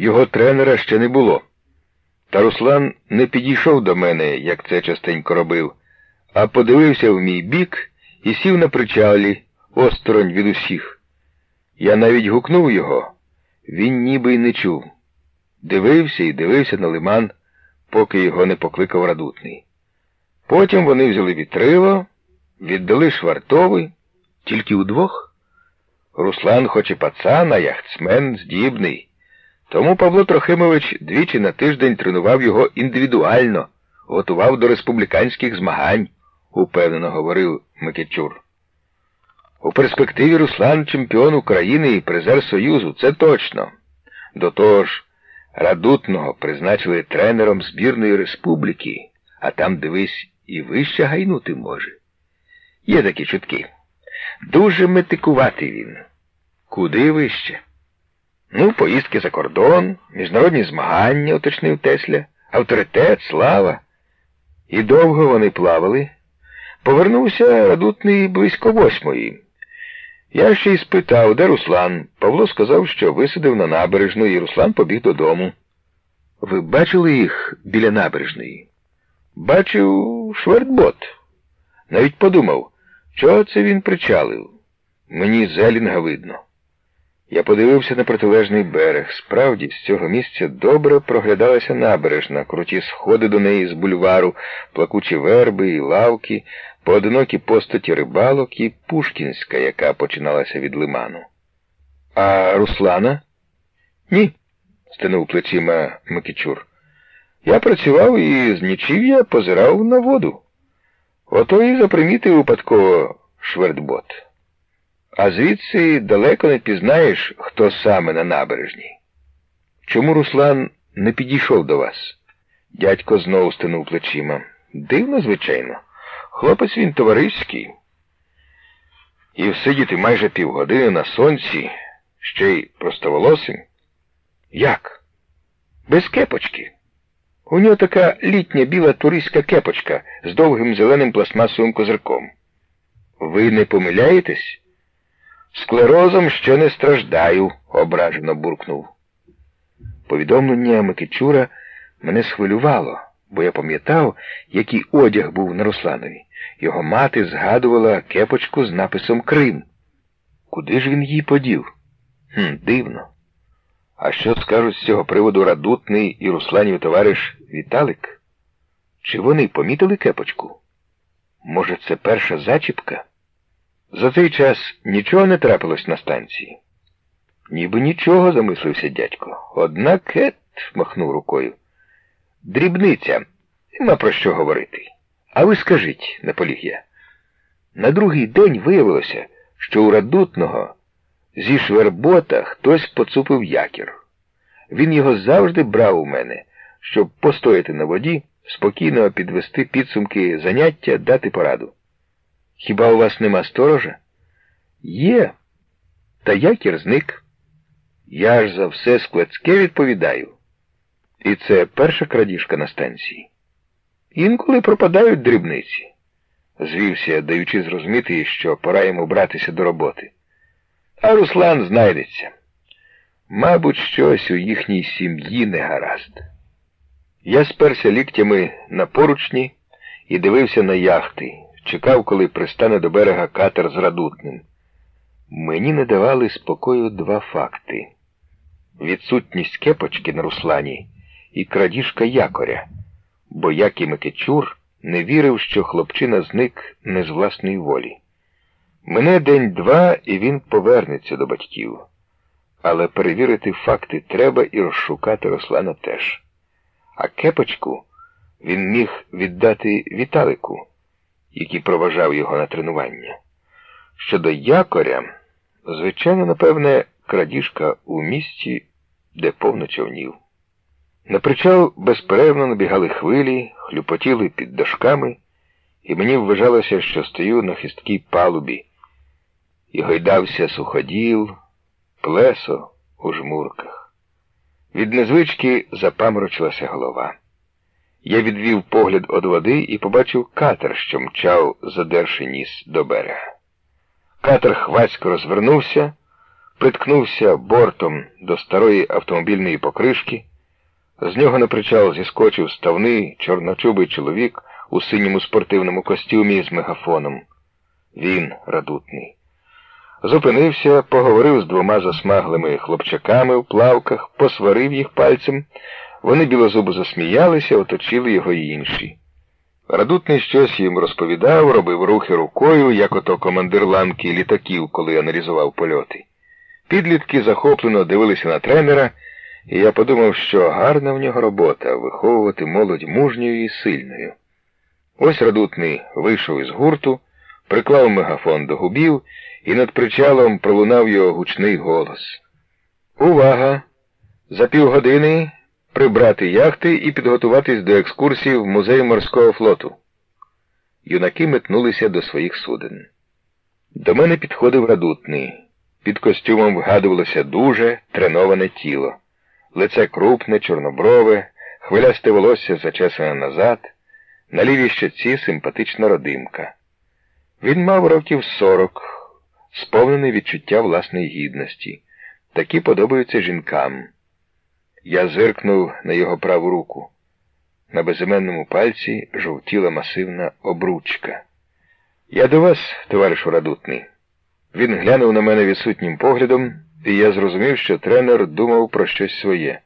його тренера ще не було. Та Руслан не підійшов до мене, як це частенько робив, а подивився в мій бік і сів на причалі, осторонь від усіх. Я навіть гукнув його, він ніби й не чув. Дивився і дивився на лиман, поки його не покликав радутний. Потім вони взяли вітрило, віддали швартовий, тільки удвох. Руслан, хоч і пацан, а яхтсмен здібний. Тому Павло Трохимович двічі на тиждень тренував його індивідуально, готував до республіканських змагань, упевнено говорив Микичур. У перспективі Руслан чемпіон України і призер Союзу, це точно. До того ж, Радутного призначили тренером збірної республіки, а там, дивись, і вище гайнути може. Є такі чутки. Дуже метикуватий він. Куди вище? Ну, поїздки за кордон, міжнародні змагання, уточнив Тесля, авторитет, слава. І довго вони плавали. Повернувся радутний близько восьмої. Я ще й спитав, де Руслан. Павло сказав, що висадив на набережну, і Руслан побіг додому. Ви бачили їх біля набережної? Бачив швертбот. Навіть подумав, чого це він причалив. Мені зелінга видно. Я подивився на протилежний берег. Справді, з цього місця добре проглядалася набережна, круті сходи до неї з бульвару, плакучі верби і лавки, поодинокі постаті рибалок і Пушкінська, яка починалася від лиману. А Руслана? Ні, стинув плечима Микичур. Я працював і з нічів'я позирав на воду. Ото і запримітив випадково швертбот. А звідси далеко не пізнаєш, хто саме на набережній. Чому Руслан не підійшов до вас? Дядько знову стинув плечима. Дивно, звичайно. Хлопець він товариський. І всидіти майже півгодини на сонці, ще й простоволосим. Як? Без кепочки. У нього така літня біла туристська кепочка з довгим зеленим пластмасовим козирком. Ви не помиляєтесь? Склерозом ще не страждаю, ображено буркнув. Повідомлення Микичура мене схвилювало, бо я пам'ятав, який одяг був на Русланові. Його мати згадувала кепочку з написом Крим. Куди ж він її подів? Хм, Дивно. А що скажуть з цього приводу радутний і Русланів товариш Віталик? Чи вони помітили кепочку? Може, це перша зачіпка? За цей час нічого не трапилось на станції. Ніби нічого, замислився дядько. Однак ет, махнув рукою. Дрібниця, нема про що говорити. А ви скажіть, наполіг я. На другий день виявилося, що у радутного зі швербота хтось поцупив якір. Він його завжди брав у мене, щоб постояти на воді, спокійно підвести підсумки заняття, дати пораду. Хіба у вас нема сторожа? Є. Та якір зник. Я ж за все складське відповідаю. І це перша крадіжка на станції. Інколи пропадають дрібниці, звівся, даючи зрозуміти, що пора йому братися до роботи. А Руслан знайдеться. Мабуть, щось у їхній сім'ї не гаразд. Я сперся ліктями на поручні і дивився на яхти, чекав, коли пристане до берега катер з радутним. Мені не давали спокою два факти: відсутність кепочки на Руслані і крадіжка якоря, бо як і Микичур не вірив, що хлопчина зник не з власної волі. Мене день-два, і він повернеться до батьків. Але перевірити факти треба і розшукати Руслана теж. А кепочку він міг віддати Віталику, який проважав його на тренування. Щодо якоря, звичайно, напевне, крадіжка у місті, де повно човнів. На причал безперервно набігали хвилі, хлюпотіли під дошками, і мені вважалося, що стою на хисткій палубі, і гойдався суходіл, плесо у жмурках. Від незвички запаморочилася голова. Я відвів погляд од води і побачив катер, що мчав, задерши ніс до берега. Катер хвацько розвернувся, приткнувся бортом до старої автомобільної покришки. З нього на причал зіскочив ставний чорночубий чоловік у синьому спортивному костюмі з мегафоном. Він радутний. Зупинився, поговорив з двома засмаглими хлопчаками в плавках, посварив їх пальцем. Вони білозубо засміялися, оточили його й інші. Радутний щось їм розповідав, робив рухи рукою, як ото командир ланки літаків, коли аналізував польоти. Підлітки захоплено дивилися на тренера, і я подумав, що гарна в нього робота виховувати молодь мужньою і сильною. Ось радутний вийшов із гурту, приклав мегафон до губів, і над причалом пролунав його гучний голос. Увага! За півгодини прибрати яхти і підготуватись до екскурсії в музей морського флоту. Юнаки метнулися до своїх суден. До мене підходив радутний. Під костюмом вгадувалося дуже треноване тіло. Лице крупне, чорноброве, хвилясте волосся зачесане назад, на лівій щоці симпатична родимка. Він мав років сорок, сповнений відчуття власної гідності. Такі подобаються жінкам. Я зиркнув на його праву руку. На безіменному пальці жовтіла масивна обручка. Я до вас, товаришу радутний. Він глянув на мене відсутнім поглядом, і я зрозумів, що тренер думав про щось своє.